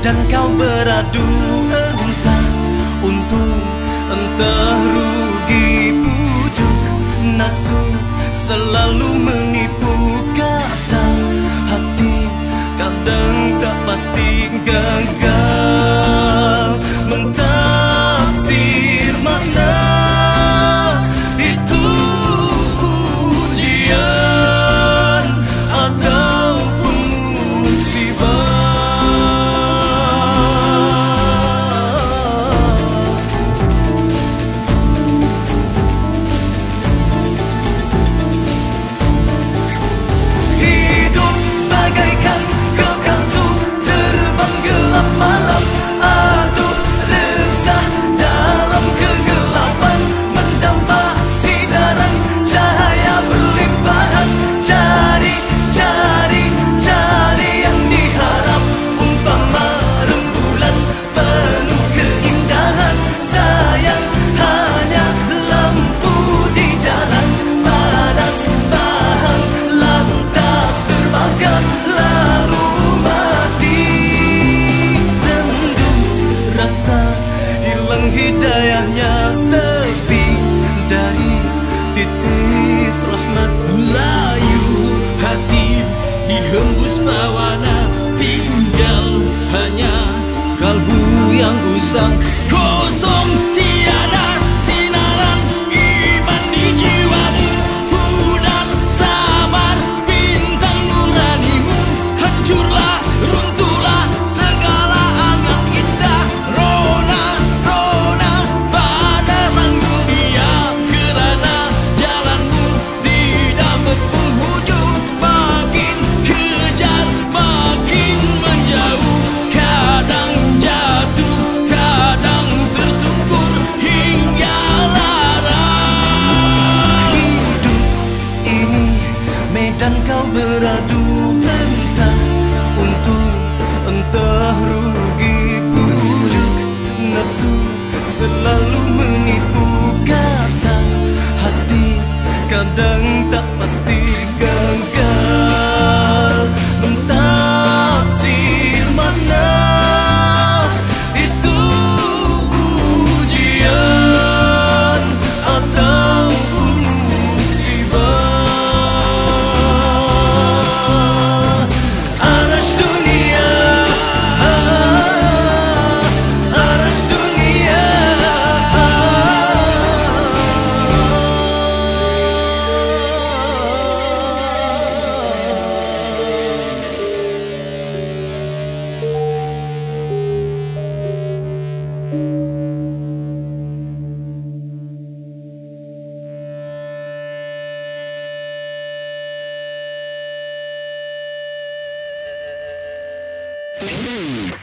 Dan kau beradu entah untung entah rugi pujuk nafsu selalu menipu kata hati. Kadang tak pasti gagal 故乡，伤，歌颂。Dan kau beradu entah untung entah rugi pujuk nafsu selalu Ooh.